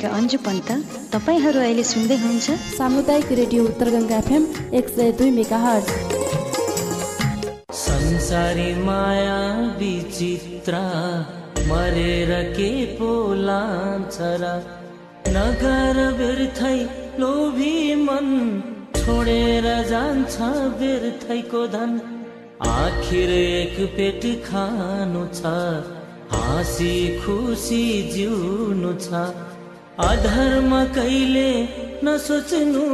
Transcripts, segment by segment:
गायिका अन्जु पन्त तपाईँहरू अहिले सुन्दै हुनुहुन्छ सामुदायिक रेडियो उत्तर गङ्गा एफएम एक सय दुई मेगा हर्ज संसारी माया विचित्र मरेर के पो लान्छ र नगर व्यर्थै लोभी मन छोडेर जान्छ व्यर्थैको धन। आखिर एक पेट खानु छ हाँसी खुसी जिउनु छ। अधर्म कहिले नसोच्नु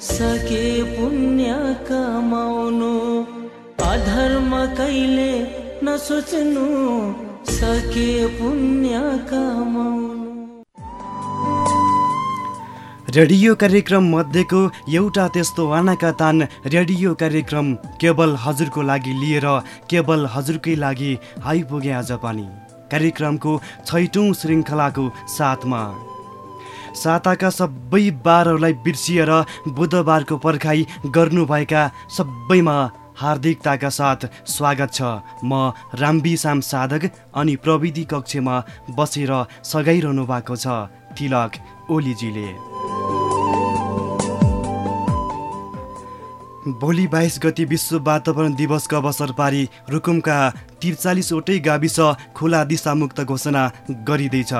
सके पुण्य कमाउनु। अधर्म कहिले नसोच्नु सके पुण्य कमाउनु। रेडियो कार्यक्रम मध्येको एउटा त्यस्तो आनाका तान रेडियो कार्यक्रम केवल हजुरको लागि लिएर केवल हजुरकै लागि आइपुगे आज पनि। कार्यक्रमको छैटौँ श्रृङ्खलाको साथमा साताका सबै बारहरूलाई बिर्सिएर बुधबारको पर्खाइ गर्नुभएका सबैमा हार्दिकताका साथ स्वागत छ। म राम्बी साम साधक अनि प्रविधि कक्षमा बसेर सघाइरहनु भएको छ तिलक ओलीजीले। भोलि बाइस गति विश्व वातावरण दिवसको अवसर पारी रुकुमका त्रिचालिसवटै गाविस खुला दिशामुक्त घोषणा गरिँदैछ।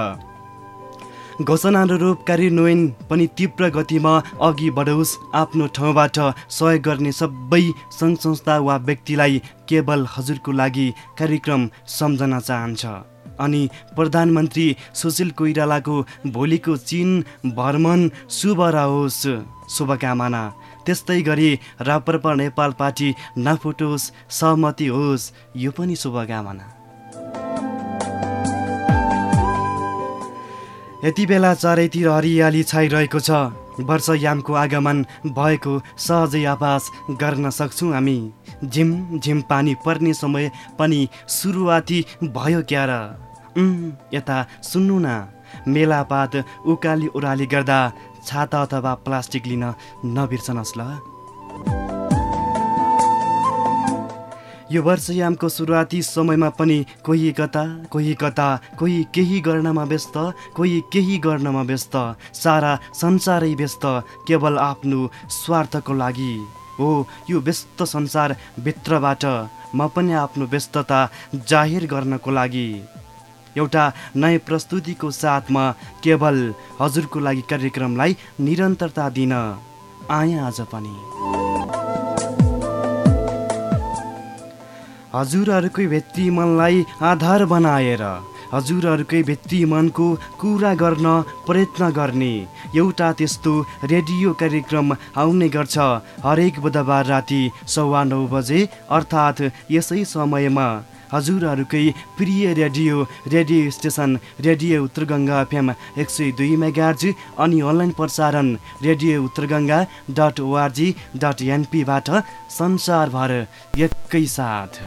घोषणा अनुरूप कार्यान्वयन पनि तीव्र गतिमा अघि बढोस् आफ्नो ठाउँबाट सहयोग गर्ने सबै सङ्घ संस्था वा व्यक्तिलाई केवल हजुरको लागि कार्यक्रम सम्झन चाहन्छ। अनि प्रधानमन्त्री सुशील कोइरालाको भोलिको चीन भ्रमण शुभ रहोस्। शुभकामना। त्यस्तै गरी राप्रपा नेपाल पार्टी नफुटोस् सहमति होस्। यो पनि शुभकामना। यति बेला चारैतिर हरियाली छाइरहेको छ। वर्षयामको आगमन भएको सहजै आभास गर्न सक्छौँ हामी। झिम झिम पानी पर्ने समय पनि सुरुवाती भयो क्या र यता सुन्नु न। मेलापात उकाली उराली गर्दा छाता अथवा प्लास्टिक लिन नबिर्सनुहोस् ल। यो वर्षयामको सुरुवाती समयमा पनि कोही कता कोही कता कोही केही गर्नमा व्यस्त कोही केही गर्नमा व्यस्त। सारा संसारै व्यस्त केवल आफ्नो स्वार्थको लागि। हो यो व्यस्त संसारभित्रबाट म पनि आफ्नो व्यस्तता जाहेर गर्नको लागि। एउटा नयाँ प्रस्तुतिको साथमा केवल हजुरको लागि कार्यक्रमलाई निरन्तरता दिन आएँ आज पनि। हजुरहरूकै भित्री मनलाई आधार बनाएर हजुरहरूकै भित्री मनको कुरा गर्न प्रयत्न गर्ने एउटा त्यस्तो रेडियो कार्यक्रम आउने गर्छ हरेक बुधबार राति सवा नौ बजे अर्थात् यसै समयमा। हजुरहरूकै प्रिय radio radio station radio Uttar Ganga FM एक सय दुई मेगार्ज अनि अनलाइन प्रसारण radio Uttar Ganga dot org dot एनपीबाट संसारभर एकैसाथ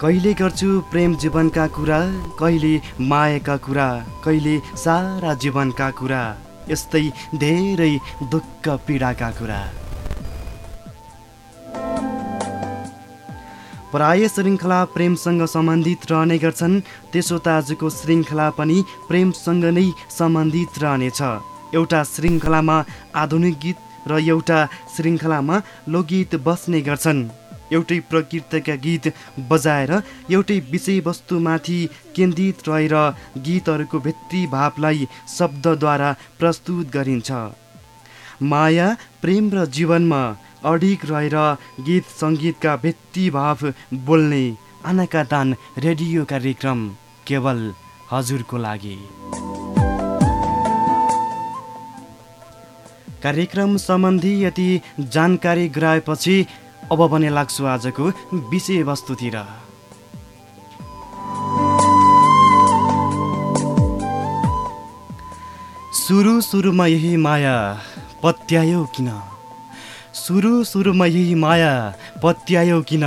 कहिले गर्छु प्रेम जीवनका कुरा कहिले मायाका कुरा कहिले सारा जीवनका कुरा यस्तै धेरै दुःख पीडाका कुरा। प्राय श्रृङ्खला प्रेमसँग सम्बन्धित रहने गर्छन्। त्यसो त आजको श्रृङ्खला पनि प्रेमसँग नै सम्बन्धित रहनेछ। एउटा श्रृङ्खलामा आधुनिक गीत र एउटा श्रृङ्खलामा लोकगीत बस्ने गर्छन्। एउटै प्रकृतिका गीत बजाएर एउटै विषयवस्तुमाथि केन्द्रित रहेर गीतहरूको भित्री भावलाई शब्दद्वारा प्रस्तुत गरिन्छ। माया प्रेम र जीवनमा अडिक रहेर गीत सङ्गीतका भित्ती भाव बोल्ने आनाका दान रेडियो कार्यक्रम केवल हजुरको लागि। कार्यक्रम सम्बन्धी यति जानकारी गराएपछि अब भने लाग्छु आजको विषयवस्तुतिर सुरु सुरुमा यही माया पत्यायो किन? सुरु सुरुमा यही माया पत्यायो किन?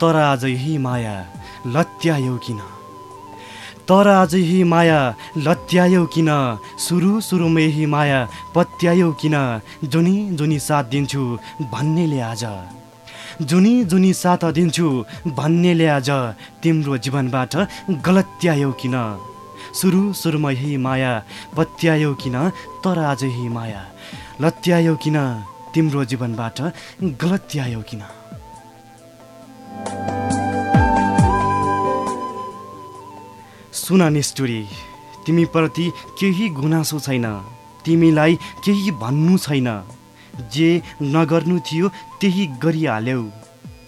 तर आज यही माया लत्यायो किन? तर आज यही माया लत्यायो किन? सुरु सुरुमा यही माया पत्यायो किन? जुनी जुनी साथ दिन्छु भन्नेले आज। जुनी जुनी साथ दिन्छु भन्नेले आज। तिम्रो जीवनबाट गलत्यायो किन? सुरु सुरुमा यही माया पत्यायो किन? तर आज यही माया लत्यायो किन? तिम्रो जीवनबाट गलत्यायो किन? सुन निष्ठुरी तिमीप्रति केही गुनासो छैन। तिमीलाई केही भन्नु छैन। जे नगर्नु थियो त्यही गरिहाल्यौ।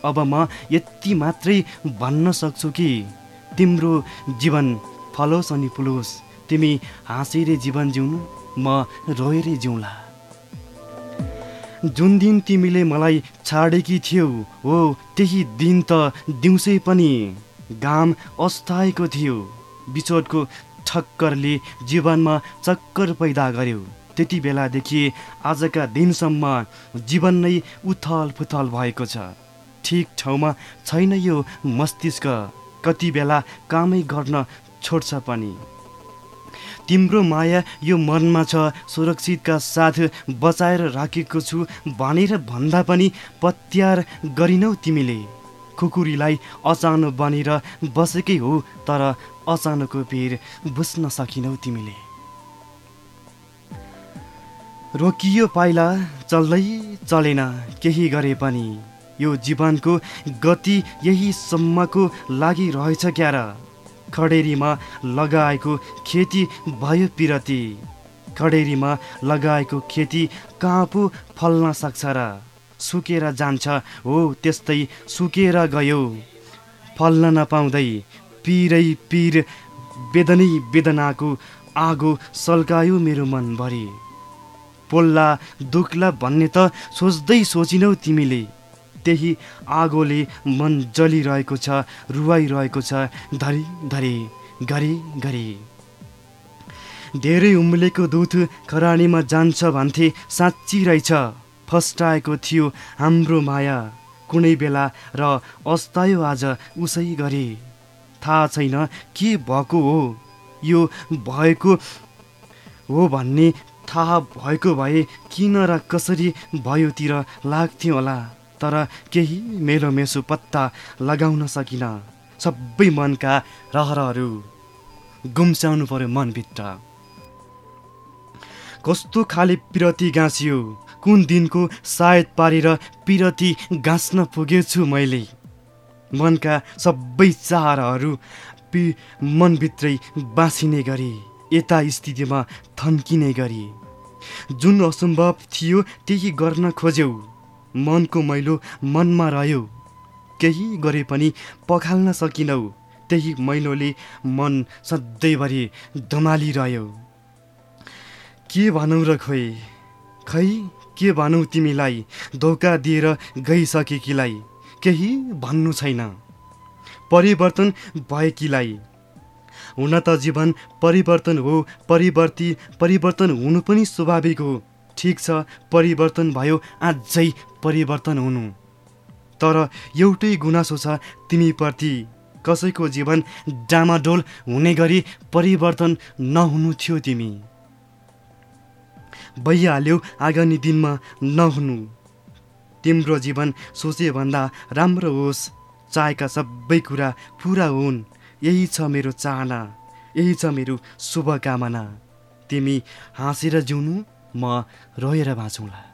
अब म यति मात्रै भन्न सक्छु कि तिम्रो जीवन फलोस् अनि फुलोस्। तिमी हाँसेरै जीवन जिउनु म रोएरै जिउँला। जुन दिन तिमीले मलाई छाडेकी थियौ हो त्यही दिन त दिउँसै पनि घाम अस्ताएको थियो। बिचोटको ठक्करले जीवनमा चक्कर पैदा गर्यो। त्यति बेलादेखि आजका दिनसम्म जीवन नै उथल पुथल भएको छ। ठिक ठाउँमा छैन यो मस्तिष्क। कति बेला कामै गर्न छोड्छ पनि। तिम्रो माया यो मनमा छ सुरक्षितका साथ बचाएर राखेको छु भनेर भन्दा पनि पत्यार गरिनौ तिमीले। खुकुरीलाई अचानो बनेर बसेकै हो तर अचानोको भिर बुझ्न सकिनौ तिमीले। रोकियो पाइला चल्दै चलेन केही गरे पनि। यो जीवनको गति यही सम्मको लागि रहेछ क्यार। खडेरीमा लगाएको खेती भयो पिरती। खडेरीमा लगाएको खेती कहाँ पो फल्न सक्छ र सुकेर जान्छ हो त्यस्तै सुकेर गयो। फल्न नपाउँदै पिरै पिर वेदनै वेदनाको आगो सल्कायो मेरो मनभरि। पोल्ला दुख्ला भन्ने त सोच्दै सोचिनौ तिमीले। त्यही आगोले मन जलिरहेको छ रुवाइरहेको छ धरी धरी घरि घरि धेरै उम्लेको दुध खरानीमा जान्छ भन्थे साँच्ची रहेछ। फस्टाएको थियो हाम्रो माया। कुनै बेला र अस्तायो आज उसै गरे। थाहा छैन के भएको हो। यो भएको हो भन्ने थाहा भएको भए किन र कसरी भयोतिर लाग्थ्यो होला? तर केही मेरो मेसो पत्ता लगाउन सकिन। सबै मनका रहरहरू गुम्स्याउनु पर्यो मनभित्र। कस्तो खाले पिरती गाँसियो कुन दिनको सायद पारेर पिरती गाँच्न पुगेछु मैले। मनका सबै चाहहरू पि मनभित्रै बाँसिने गरी यता स्थितिमा थन्किने गरी। जुन असम्भव थियो त्यही गर्न खोज्यौ। मनको मैलो मनमा रह्यो। केही गरे पनि पखाल्न सकिनौ। त्यही मैलोले मन सधैँभरि धमालिरह्यो। के भनौ र खोइ? खै के भनौ तिमीलाई? धोका दिएर गइसकेकीलाई। केही भन्नु छैन। परिवर्तन भएकीलाई हुन त जीवन परिवर्तन हो परिवर्ती परिवर्तन हुनु पनि स्वाभाविक हो। ठिक छ परिवर्तन भयो अझै परिवर्तन हुनु। तर एउटै गुनासो छ तिमीप्रति। कसैको जीवन डामाडोल हुने गरी परिवर्तन नहुनु थियो तिमी। भइहाल्यो आगामी दिनमा नहुनु। तिम्रो जीवन सोचेभन्दा राम्रो होस्। चाहेका सबै कुरा पुरा हुन्। यही छ मेरो चाहना। यही छ मेरो शुभकामना। तिमी हाँसेर जिउनु। म रोएर बाँचौँला।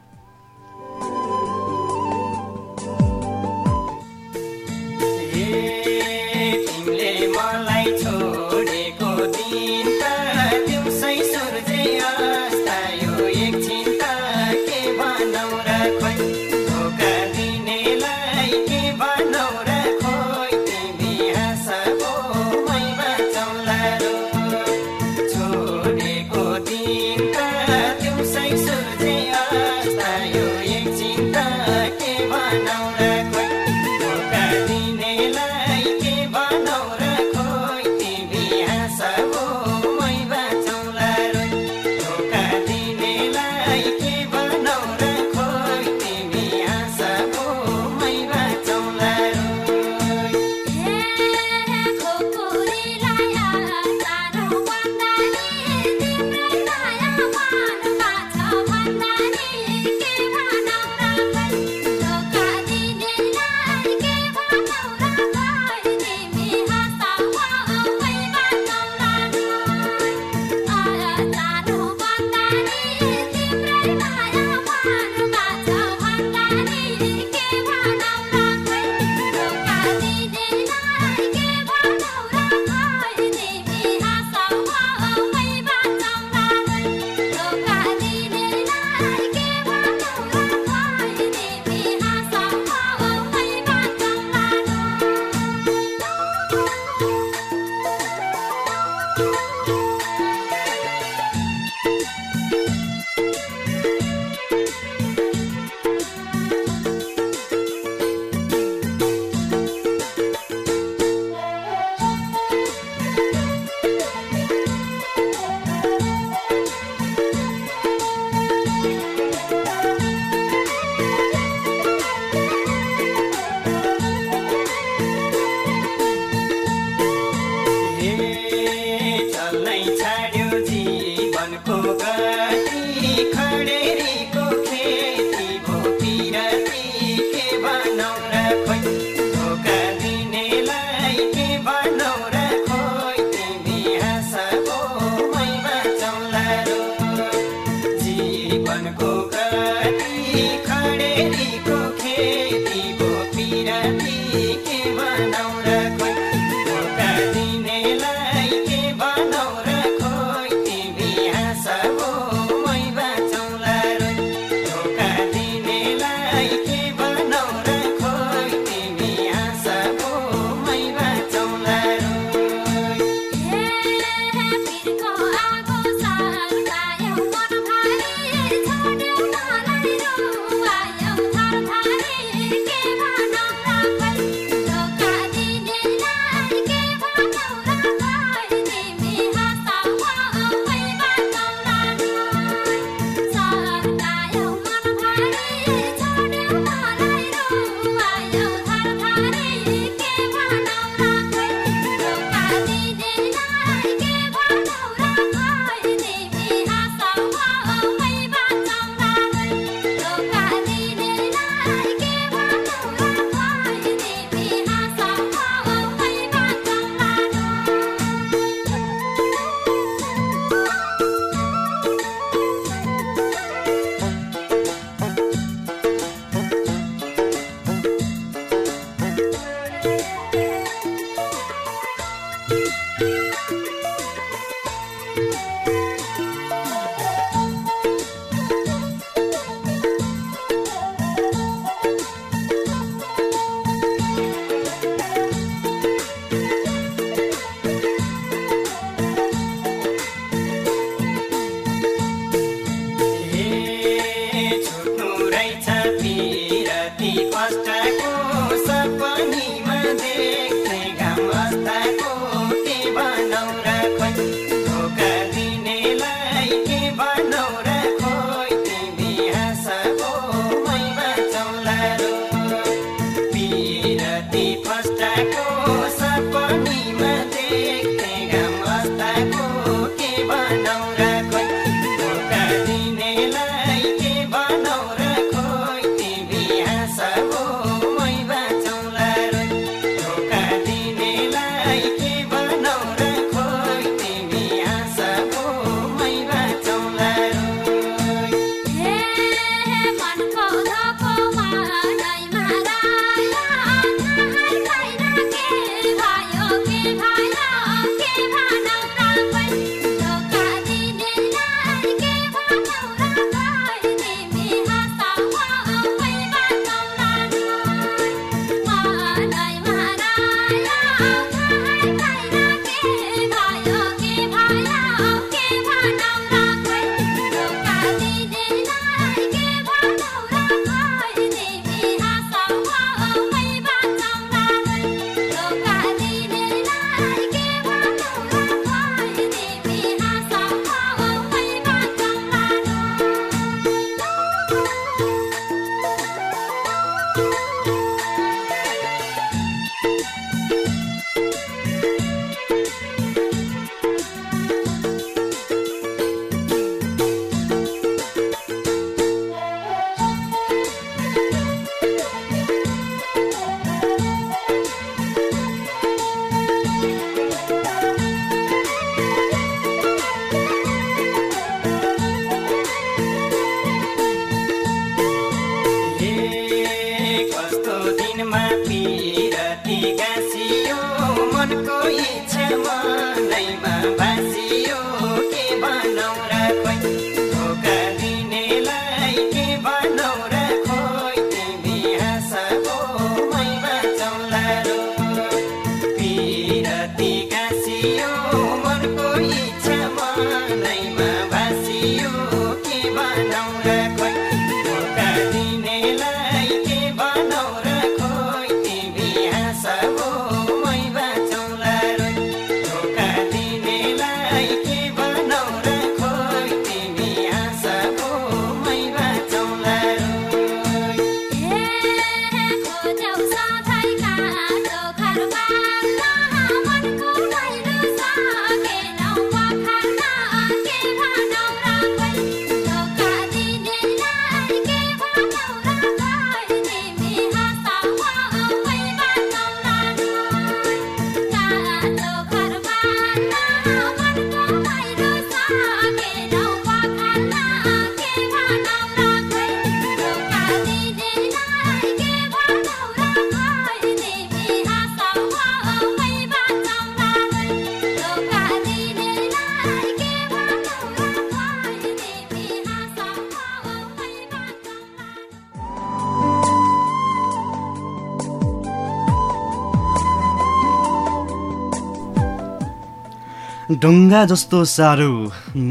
ढुङ्गा जस्तो साह्रो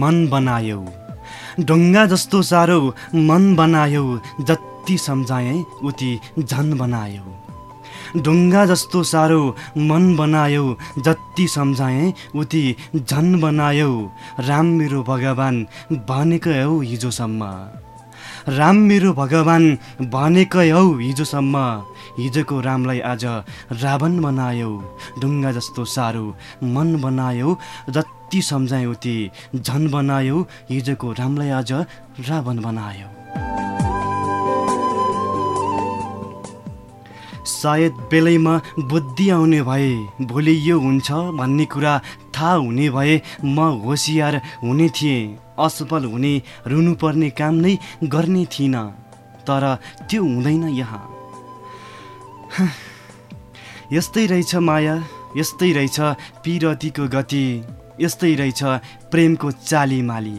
मन बनायौ। ढुङ्गा जस्तो साह्रो मन बनायौ जति सम्झाएँ उति झन बनायौ। ढुङ्गा जस्तो साह्रो मन बनायौ जति सम्झाएँ उति झन बनायौ। राम मेरो भगवान् भनेको हौ हिजोसम्म। राम मेरो भगवान् भनेकै हौ हिजोसम्म। हिजोको रामलाई आज रावण बनायौ ढुङ्गा जस्तो साह्रो मन बनायौ जति सम्झायौ ती झन बनायौ हिजोको रामलाई आज रावण बनायौ। सायद बेलैमा बुद्धि आउने भए भोलि यो हुन्छ भन्ने कुरा थाहा हुने भए म होसियार हुने थिएँ असफल हुने रुनुपर्ने काम नै गर्ने थिइनँ तर त्यो हुँदैन यहाँ। यस्तै रहेछ माया यस्तै रहेछ पिरतीको गति यस्तै रहेछ प्रेमको चालीमाली।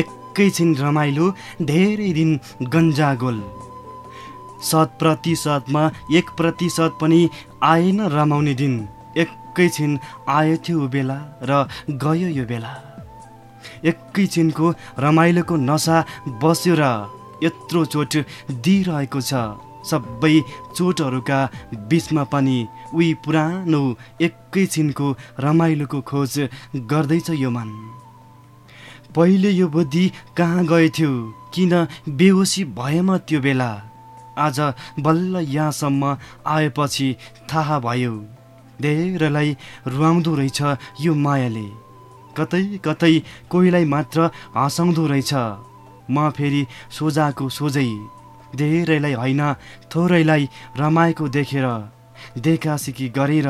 एकैछिन रमाइलो धेरै दिन गन्जागोल। शत प्रतिशतमा एक प्रतिशत पनि आएन रमाउने दिन। एकैछिन आयो थियो बेला र गयो यो बेला। एकैछिनको रमाइलोको नसा बस्यो र यत्रो चोट दिइरहेको छ। सबै चोटहरूका बिचमा पनि उही पुरानो एकैछिनको रमाइलोको खोज गर्दैछ यो मन। पहिले यो बुद्धि कहाँ गएथ्यो? किन बेहोसी भएमा त्यो बेला? आज बल्ल यहाँसम्म आएपछि थाहा भयो। धेरैलाई रुवाउँदो रहेछ यो मायाले। कतै कतै कोहीलाई मात्र हँसाउँदो रहेछ। म फेरि सोझाको सोझै धेरैलाई होइन थोरैलाई रमाएको देखेर देखासिकी गरेर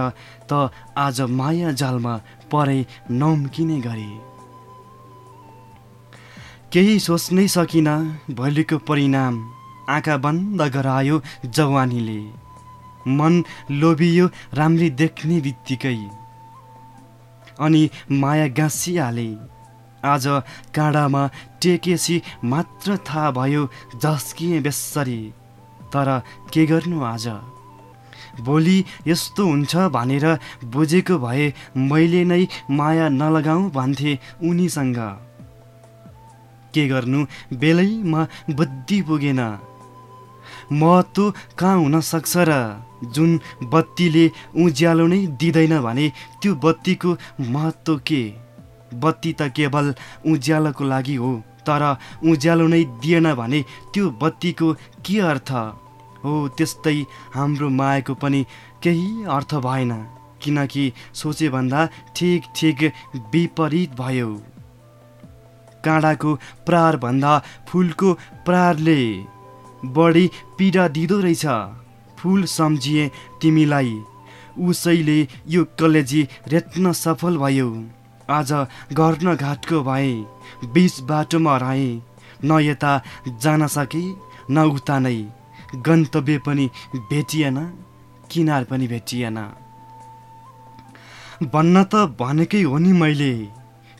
त आज माया जालमा परे नम्किने गरे। केही सोच्नै सकिनँ भोलिको परिणाम आँखा बन्द गरायो जवानीले। मन लोभियो राम्री देख्ने बित्तिकै। अनि माया गाँसिहाले। आज काँडामा टेकेसी मात्र थाहा भयो झस्किएँ बेसरी। तर के गर्नु आज? भोलि यस्तो हुन्छ भनेर बुझेको भए मैले नै माया नलगाउँ भन्थे उनीसँग। के गर्नु? बेलैमा बुद्धि पुगेन। महत्त्व कहाँ हुन सक्छ र? जुन बत्तीले उज्यालो नै दिँदैन भने त्यो बत्तीको महत्त्व के? बत्ती त केवल उज्यालोको लागि हो। तर उज्यालो नै दिएन भने त्यो बत्तीको के अर्थ? हो त्यस्तै हाम्रो मायाको पनि केही अर्थ भएन किनकि सोचेभन्दा ठिक ठिक विपरीत भयो। काँडाको प्रहारभन्दा फुलको प्रहारले बढी पीडा दिँदो रहेछ। फुल सम्झिए तिमीलाई उसैले यो कलेजी रेट्न सफल भयो। आज गर्न घाटको भए बिच बाटोमा हराएँ न यता जान सके न उता नै। गन्तव्य पनि भेटिएन किनार पनि भेटिएन। भन्न त भनेकै हो नि मैले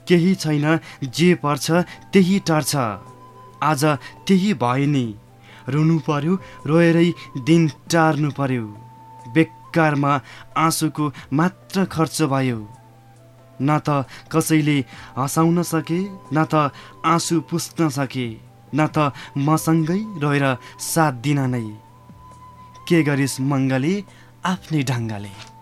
केही छैन जे पर्छ त्यही टर्छ। आज त्यही भयो नि रुनु पर्यो रोएरै दिन टार्नु पर्यो। बेकारमा आँसुको मात्र खर्च भयो। न त कसैले हँसाउन सके न त आँसु पुस्न सके न त मसँगै रहेर साथ दिन नै। के गरिस् मङ्गले आफ्नै ढङ्गले।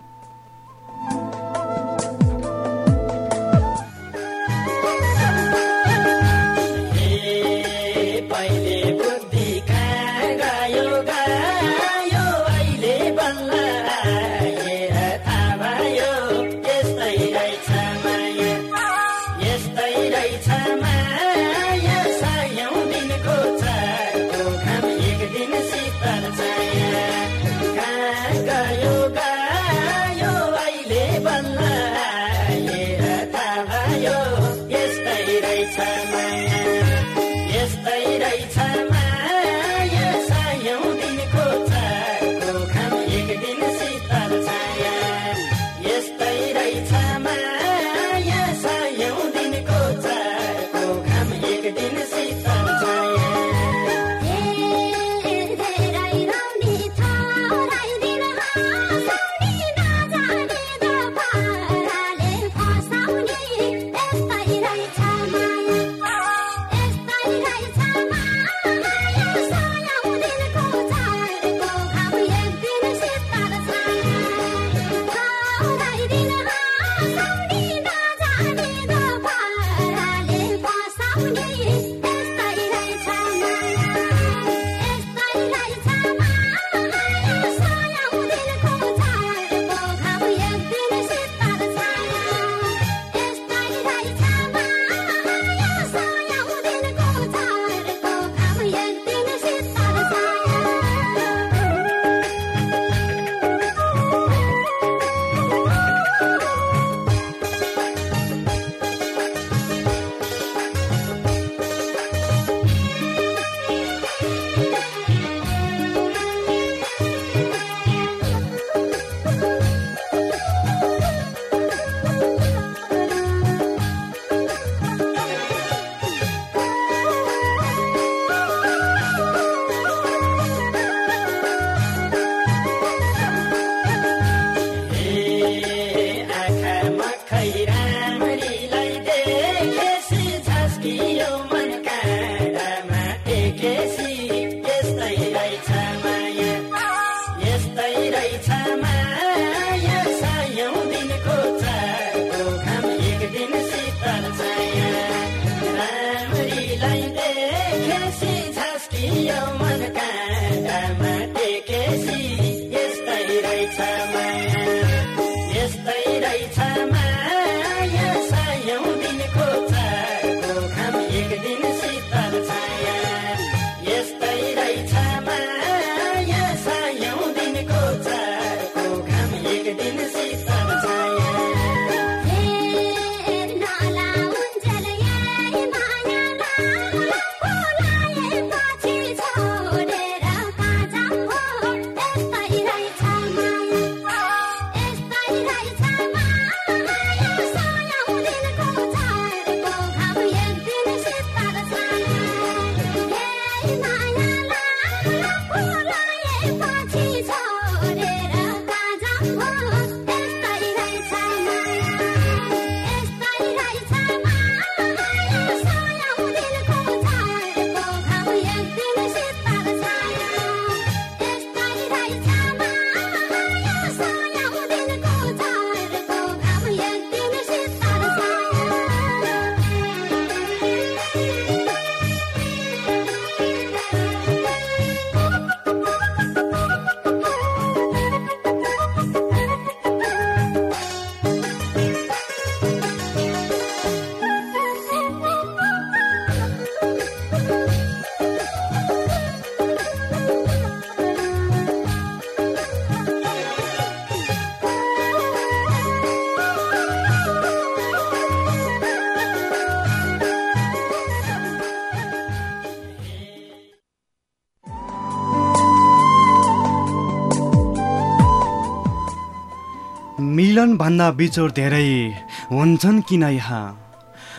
मिलनभन्दा बिचोर धेरै हुन्छन् किन यहाँ?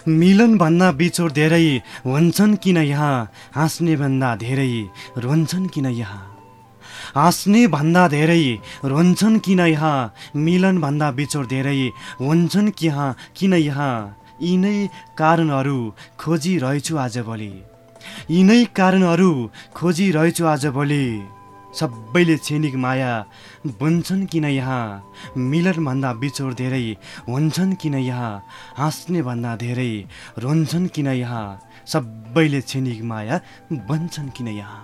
मिलनभन्दा बिचोर धेरै हुन्छन् किन यहाँ? हाँस्ने भन्दा धेरै रुन्छन् किन यहाँ? हाँस्ने भन्दा धेरै रुन्छन् किन यहाँ? मिलनभन्दा बिचोर धेरै हुन्छन् कि यहाँ? किन यहाँ? यिनै कारणहरू खोजिरहेछु आजभोलि यिनै कारणहरू खोजिरहेछु आजभोलि सबैले छेनिक माया बुन्छन् किन यहाँ? मिलनभन्दा बिचोर धेरै हुन्छन् किन यहाँ? हाँस्ने भन्दा धेरै रुन्छन् किन यहाँ? सबैले छेनिक माया बन्छन् किन यहाँ?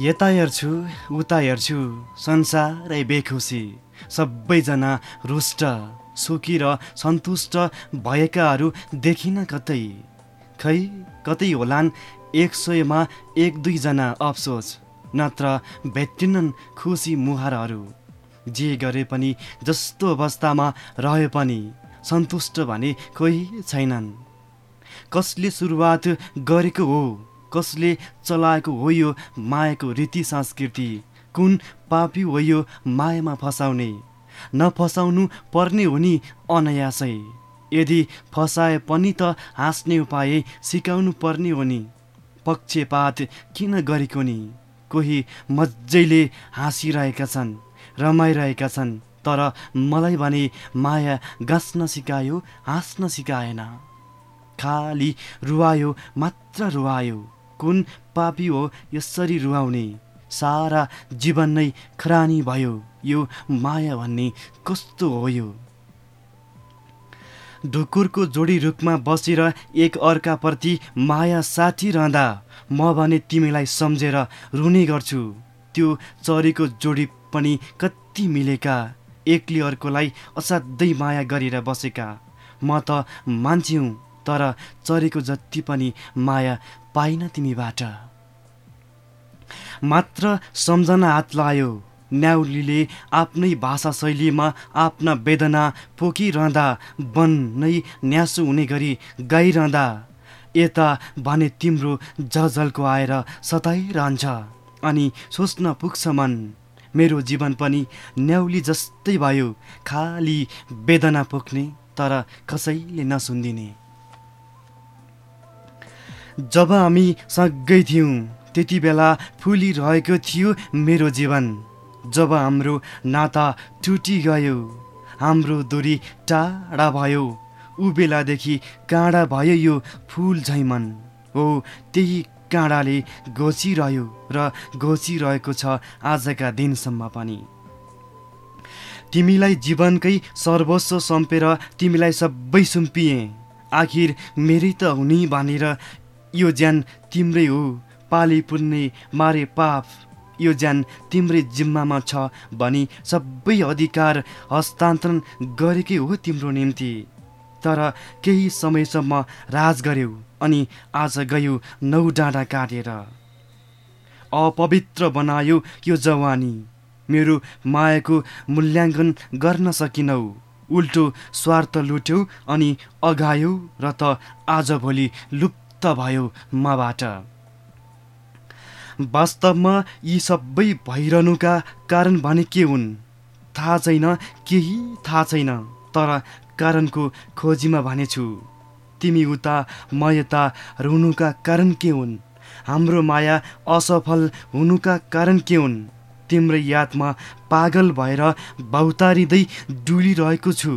यता हेर्छु उता हेर्छु संसारै बेखुसी। सबैजना रुष्ट सुखी र सन्तुष्ट भएकाहरू देखिन कतै। खै कतै होलान् एक सयमा एक दुईजना अफसोस नत्र भेटिनन् खुसी मुहारहरू। जे गरे पनि जस्तो अवस्थामा रहे पनि सन्तुष्ट भने कोही छैनन्। कसले सुरुवात गरेको हो कसले चलाएको हो यो मायाको रीति संस्कृति कुन पापी हो यो मायामा फसाउने नफसाउनु पर्ने हो नि अनायासै। यदि फसाए पनि त हाँस्ने उपाय सिकाउनु पर्ने हो नि। पक्षपात किन गरेको नि? कोही मजैले हाँसिरहेका छन् रमाइरहेका छन् तर मलाई भने माया गाँच्न सिकायो हाँस्न सिकाएन। खाली रुवायो मात्र रुवायो। कुन पापी हो यसरी रुवाउने? सारा जीवन नै खरानी भयो। यो माया भन्ने कस्तो हो यो? ढुकुरको जोडी रुखमा बसेर एक अर्काप्रति माया साथी रहँदा म भने तिमीलाई सम्झेर रुने गर्छु। त्यो चरीको जोडी पनि कति मिलेका। एकले अर्कोलाई असाध्यै माया गरेर बसेका। म त मान्छे हुँ तर चरीको जति पनि माया पाइन तिमीबाट। मात्र सम्झना हात लायो न्याउलीले आफ्नै भाषा शैलीमा आफ्ना वेदना पोखिरहँदा वन नै न्यासो हुने गरी गाइरहँदा यता भने तिम्रो झझल्को आएर सताइरहन्छ। अनि सोच्न पुग्छ मन मेरो जीवन पनि न्याउली जस्तै भयो खाली वेदना पोख्ने तर कसैले नसुनिदिने। जब हामी सँगै थियौँ त्यति बेला फुलिरहेको थियो मेरो जीवन। जब हाम्रो नाता टुटी गयो हाम्रो दूरी टाढा भयो ऊ बेलादेखि काँडा भयो यो फुल झैमन। हो त्यही काँडाले घोचिरह्यो र घोचिरहेको छ आजका दिनसम्म पनि। तिमीलाई जीवनकै सर्वस्व सम्पेर तिमीलाई सबै सुम्पिएँ। आखिर मेरै त हुने भनेर यो ज्यान तिम्रै हो पाली पुन्ने मारे पाप। यो ज्यान तिम्रै जिम्मामा छ भनी सबै अधिकार हस्तान्तरण गरेकै हो तिम्रो निम्ति। तर केही समयसम्म राज गर्यौ अनि आज गयो नौ डाँडा काटेर। अपवित्र बनायो यो जवानी। मेरो मायाको मूल्याङ्कन गर्न सकिनौ। उल्टो स्वार्थ लुट्यौ अनि अघायौ र त आजभोलि लुप्त भयो मबाट। वास्तवमा यी सबै भइरहनुका कारण भने के हुन्। थाहा छैन केही थाहा छैन तर कारणको खोजीमा भनेछु। तिमी उता म यता रुनुका कारण के हुन्? हाम्रो माया असफल हुनुका कारण के हुन्? तिम्रै यादमा पागल भएर भौतारिँदै डुलिरहेको छु।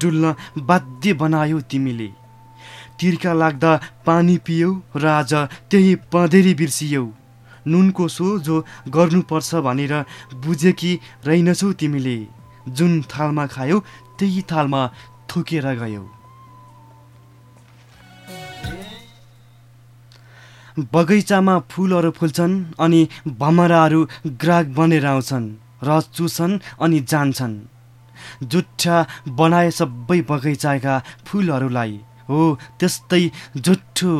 डुल्न बाध्य बनायो तिमीले। तिर्खा लाग्दा पानी पियौ र आज त्यही पँधेरी बिर्सियौ। नुनको सोझो गर्नुपर्छ भनेर बुझेकी रहेनछौ तिमीले। जुन थालमा खायौ त्यही थालमा थुकेर गयौ। बगैँचामा फुलहरू फुल्छन् अनि भमराहरू ग्राहक बनेर आउँछन् रस चुछन् अनि जान्छन्। जुठा बनाए सबै बगैँचाका फुलहरूलाई हो त्यस्तै जुठो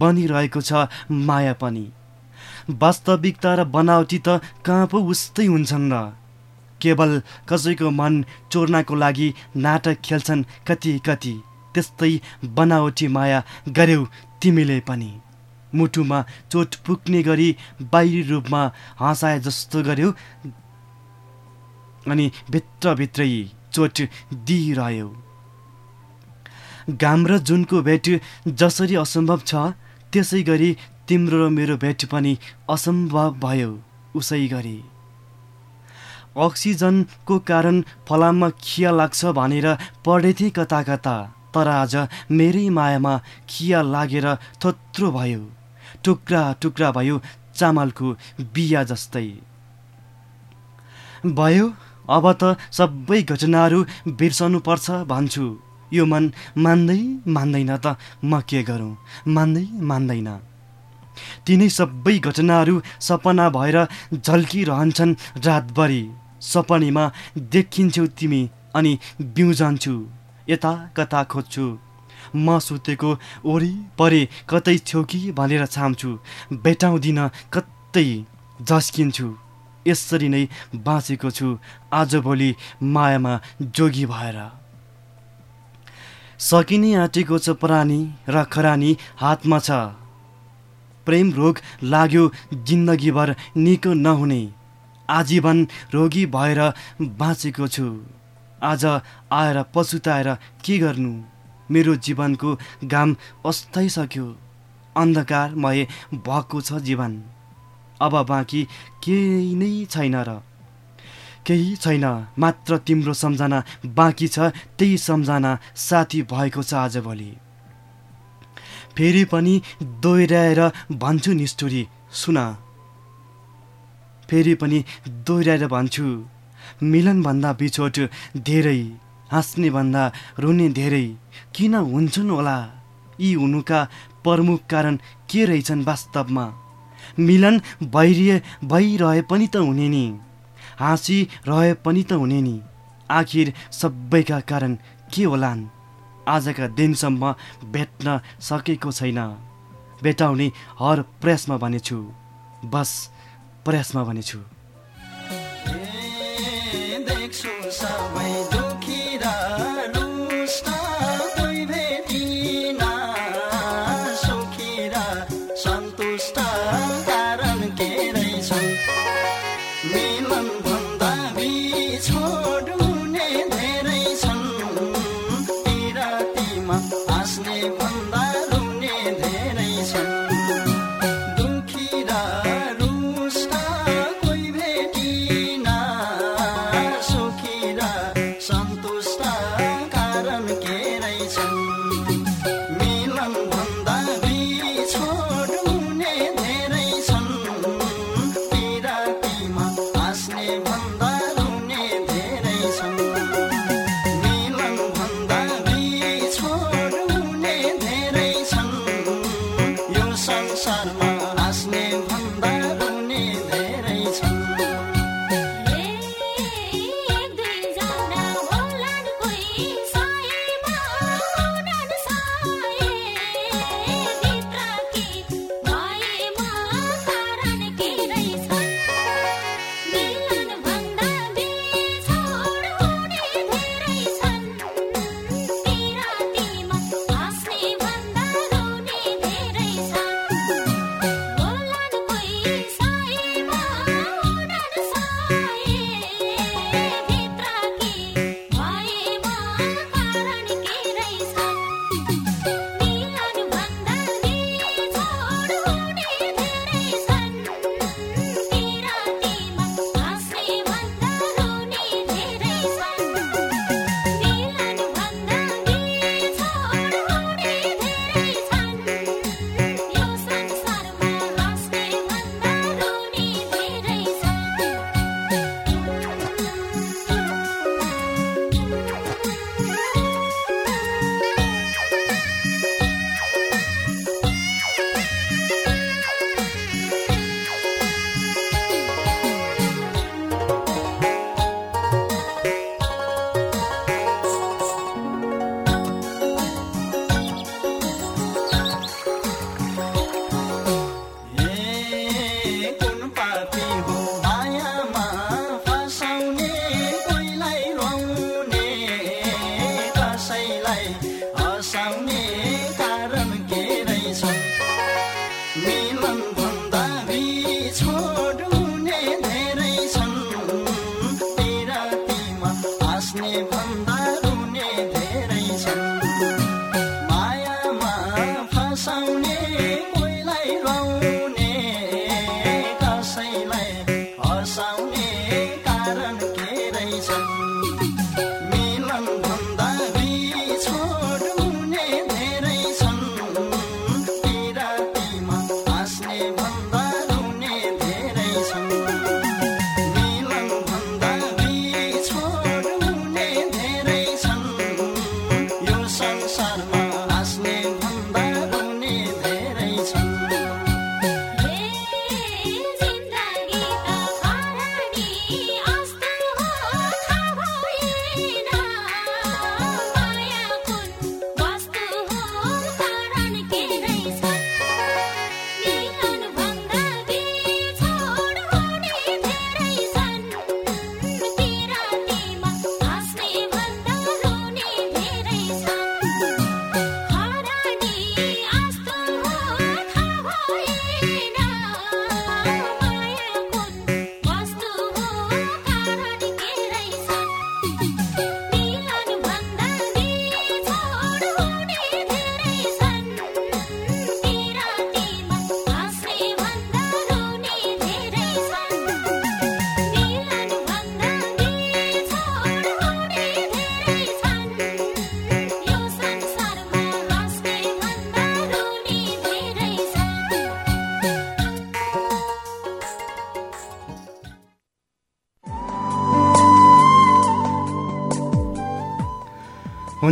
बनिरहेको छ माया पनि। वास्तविकता र बनावटी त कहाँ पो उस्तै हुन्छन् र? केवल कसैको मन चोर्नको लागि नाटक खेल्छन् कति कति त्यस्तै बनावटी माया गर्यौ तिमीले पनि। मुटुमा चोट पुग्ने गरी बाहिरी रूपमा हँसाए जस्तो गर्यो। अनि भित्रभित्रै चोट दिइरह्यो। घाम र जुनको भेट जसरी असम्भव छ त्यसै गरी तिम्रो र मेरो भेट पनि असम्भव भयो उसै गरी। अक्सिजनको कारण फलाममा खिया लाग्छ भनेर पढेको थिएँ कता कता तर आज मेरै मायामा खिया लागेर थोत्रो भयो टुक्रा टुक्रा भयो चामलको बिहा जस्तै। भयो अब त सबै घटनाहरू बिर्सनुपर्छ भन्छु। यो मन मान्दै मान्दैन त म के गरौँ? मान्दै मान्दैन। तिनै सबै घटनाहरू सपना भएर झल्किरहन्छन् रातभरि। सपनीमा देखिन्छौ तिमी अनि बिउजान्छु। यता कता खोज्छु। म सुतेको वरिपरि कतै छेउ कि भनेर छाम्छु। भेटाउँदिन कतै झस्किन्छु। यसरी नै बाँचेको छु। आजभोलि मायामा जोगी भएर। सकिने आँटेको छ प्राणी र खरानी हातमा छ। प्रेम रोग लाग्यो जिन्दगीभर निको नहुने। आजीवन रोगी भएर बाँचेको छु। आज आएर पछुताएर के गर्नु? मेरो जीवनको घाम अस्ताइसक्यो अन्धकारमय भएको छ जीवन। अब बाँकी केही नै छैन र। केही छैन। मात्र तिम्रो सम्झना बाँकी छ। त्यही सम्झना साथी भएको छ आजभोलि फेरि पनि दोहोऱ्याएर भन्छु निष्ठुरी सुन। फेरि पनि दोहोऱ्याएर भन्छु। मिलनभन्दा बिछोट धेरै हाँस्ने भन्दा रुने धेरै। किन हुन्छन् होला? यी हुनुका प्रमुख कारण के रहेछन् वास्तवमा? मिलन भइरहे भइरहे पनि त हुने नि। हाँसी रहे पनि त हुने नि। आखिर सबैका कारण के होलान्? आजका दिनसम्म भेट्न सकेको छैन। भेटाउने हर प्रयासमा भनेछु। बस प्रयासमा भनेछु।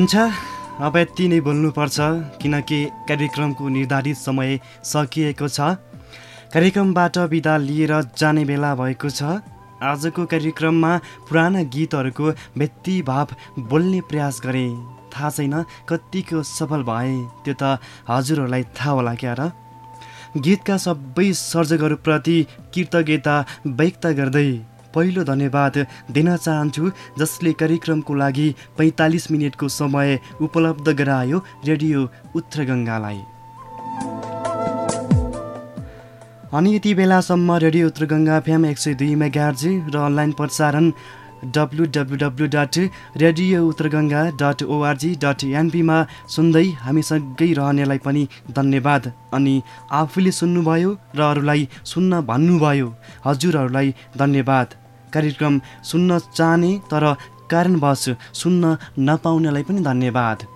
हुन्छ। अब यति नै बोल्नुपर्छ किनकि कार्यक्रमको निर्धारित समय सकिएको छ। कार्यक्रमबाट बिदा लिएर जाने बेला भएको छ। आजको कार्यक्रममा पुराना गीतहरूको व्यक्तिभाव बोल्ने प्रयास गरेँ। थाहा छैन कतिको सफल भए त्यो त हजुरहरूलाई थाहा होला क्या र? गीतका सबै सर्जकहरूप्रति कृतज्ञता व्यक्त गर्दै पहिलो धन्यवाद दिन चाहन्छु जसले कार्यक्रमको लागि पैँतालिस मिनटको समय उपलब्ध गरायो रेडियो उत्तर गङ्गालाई अनि यति बेलासम्म रेडियो उत्तर गङ्गा एफएम एक सय दुई मेगार्ज र अनलाइन प्रसारण W W W dot radio Uttar Ganga dot org dot एनपीमा सुन्दै हामीसँगै रहनेलाई पनि धन्यवाद। अनि आफूले सुन्नुभयो र अरूलाई सुन्न भन्नुभयो हजुरहरूलाई धन्यवाद। कार्यक्रम सुन्न चाहने तर कारणवश सुन्न नपाउनेलाई पनि धन्यवाद।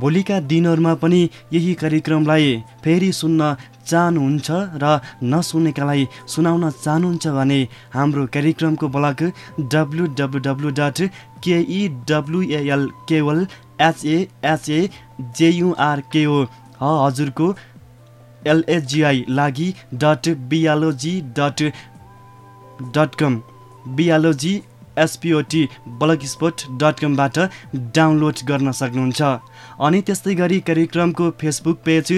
भोलिका दिनहरूमा पनि यही कार्यक्रमलाई फेरि सुन्न चाहनुहुन्छ र नसुनेकालाई सुनाउन चाहनुहुन्छ भने हाम्रो कार्यक्रमको blog W W W dot KEWL केवल एचएएचए जेयुआरकेओ हजुरको एलएचजिआई लागि dot BLOG dot dot com BLOG SPOT blog spot dot कमबाट download गर्न सक्नुहुन्छ। अनि त्यस्तै गरी कार्यक्रमको Facebook page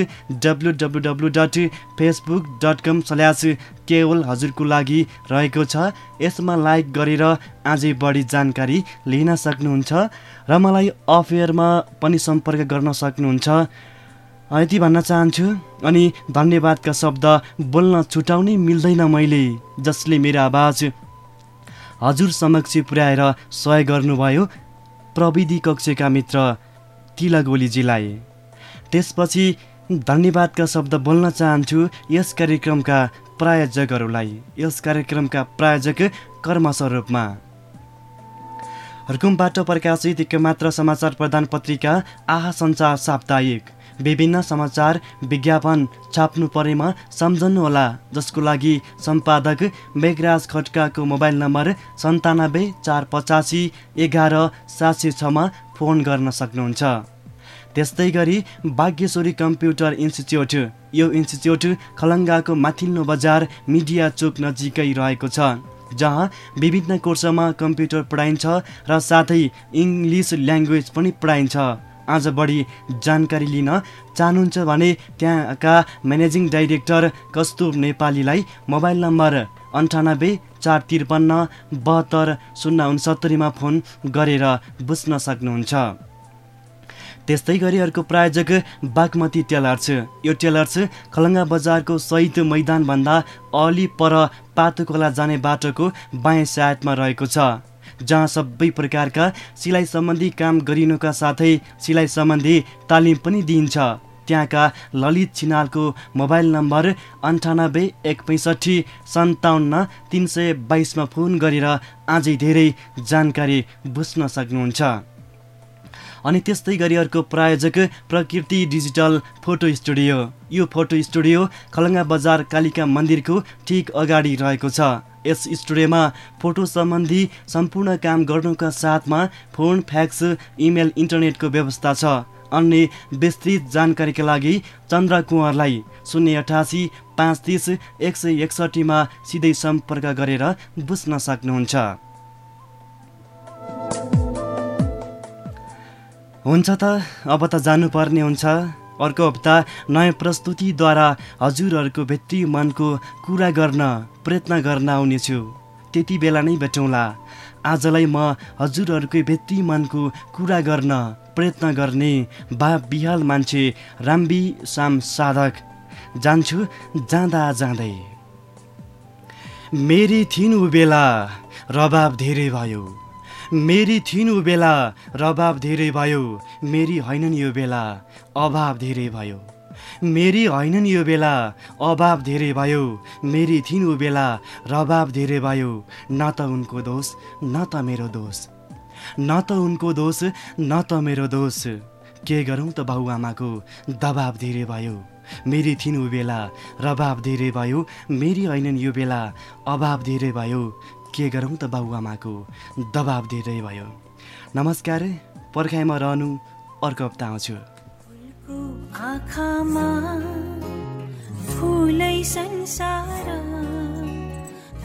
W W W dot Facebook dot com slash केवल हजुरको लागि रहेको छ। यसमा लाइक गरेर अझै बढी जानकारी लिन सक्नुहुन्छ र मलाई अफेयरमा पनि सम्पर्क गर्न सक्नुहुन्छ। यति भन्न चाहन्छु अनि धन्यवादका शब्द बोल्न छुटाउनै मिल्दैन मैले जसले मेरो आवाज हजुर समक्ष पुर्याएर सहयोग गर्नुभयो प्रविधि कक्षका मित्र तिलक ओलीजीलाई। त्यसपछि धन्यवादका शब्द बोल्न चाहन्छु यस कार्यक्रमका प्रायोजकहरूलाई। यस कार्यक्रमका प्रायोजक कर्मस्वरूपमा। हुर्कुमबाट प्रकाशित एक मात्र समाचार प्रधान पत्रिका आहा सञ्चार साप्ताहिक। विभिन्न समाचार विज्ञापन छाप्नु परेमा सम्झनुहोला जसको लागि सम्पादक मेघराज खड्काको मोबाइल नम्बर सन्तानब्बे चार पचासी एघार सात सय छमा फोन गर्न सक्नुहुन्छ। त्यस्तै गरी भाग्यश्वरी कम्प्युटर इन्स्टिच्युट यो इन्स्टिच्युट खलङ्गाको माथिल्लो बजार मिडिया चोक नजिकै रहेको छ जहाँ विभिन्न कोर्समा कम्प्युटर पढाइन्छ र साथै इङ्ग्लिस ल्याङ्ग्वेज पनि पढाइन्छ। आज बढी जानकारी लिन चाहनुहुन्छ भने त्यहाँका म्यानेजिङ डाइरेक्टर कस्तुर नेपालीलाई मोबाइल नम्बर अन्ठानब्बे चार त्रिपन्न बहत्तर शून्य उनसत्तरीमा फोन गरेर बुझ्न सक्नुहुन्छ। त्यस्तै गरी अर्को प्रायोजक बागमती टेलर्स। यो टेलर्स खलङ्गा बजारको शहीद मैदानभन्दा अलि पर पातुकोला जाने बाटोको बायाँ साइडमा रहेको छ। जहाँ सबै प्रकारका सिलाइ सम्बन्धी काम गरिनुका साथै सिलाइ सम्बन्धी तालिम पनि दिइन्छ। त्यहाँका ललित छिनालको मोबाइल नम्बर अन्ठानब्बे एक पैँसठी सन्ताउन्न तिन सय बाइसमा फोन गरेर अझै धेरै जानकारी बुझ्न सक्नुहुन्छ। अनि त्यस्तै गरी अर्को प्रायोजक प्रकृति डिजिटल फोटो स्टुडियो। यो फोटो स्टुडियो खलङ्गा बजार कालिका मन्दिरको ठिक अगाडि रहेको छ। यस स्टुडियोमा फोटो सम्बन्धी सम्पूर्ण काम गर्नुका साथमा फोन फ्याक्स इमेल इन्टरनेटको व्यवस्था छ। अन्य विस्तृत जानकारीका लागि चन्द्र कुँवरलाई शून्य अठासी पाँच तिस एक सय एकसट्ठीमा सिधै सम्पर्क गरेर बुझ्न सक्नुहुन्छ। हुन्छ त अब त जानुपर्ने हुन्छ। अर्को हप्ता नयाँ प्रस्तुतिद्वारा हजुरहरूको भित्री मनको कुरा गर्न प्रयत्न गर्न आउनेछु। त्यति बेला नै भेटौँला। आजलाई म हजुरहरूकै भित्री मनको कुरा गर्न प्रयत्न गर्ने बा बिहाल मान्छे राम्बी साम साधक। जान्छु जाँदा जाँदै। मेरी थिइन् ऊ बेला रबाब धेरै भयो। मेरी थिइन् बेला रबाब धेरै भयो मेरी होइनन् यो बेला अभाव धेरै भयो। मेरी होइनन् यो बेला अभाव धेरै भयो मेरी थिइन् बेला रबाब धेरै भयो। न त उनको दोष न त मेरो दोष। न त उनको दोष न त मेरो दोष। के गरौँ त बाबुआमाको दबाब धेरै भयो मेरी थिइन् बेला रबाब धेरै भयो मेरी होइनन् यो बेला अभाव धेरै भयो। के गरौँ त बाबुआमाको दबाब धेरै भयो। नमस्कार पर्खाइमा रहनु अर्को हप्ता आउँछु।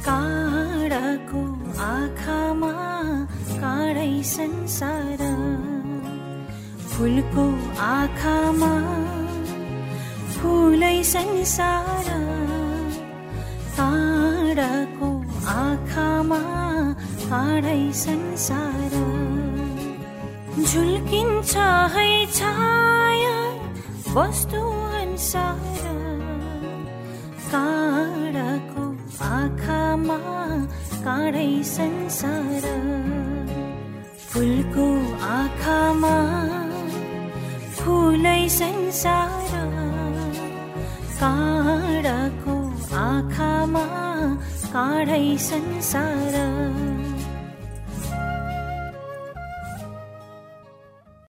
काँडाको आँखामा काँडै संसार। फुलको आँखामा फुलै संसार काँडाको आँखामा काँडै संसार। झुल्किन्छ है छाया वस्तु अनुसार। काँडाको आँखामा काँडै संसार। फुलको आँखामा फुलै संसार। काँडाको आँखामा काँडै संसार